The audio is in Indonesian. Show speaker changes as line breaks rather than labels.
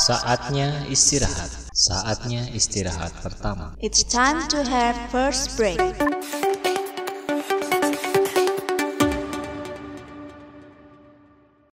Saatnya istirahat. Saatnya istirahat pertama.
It's time to have first break.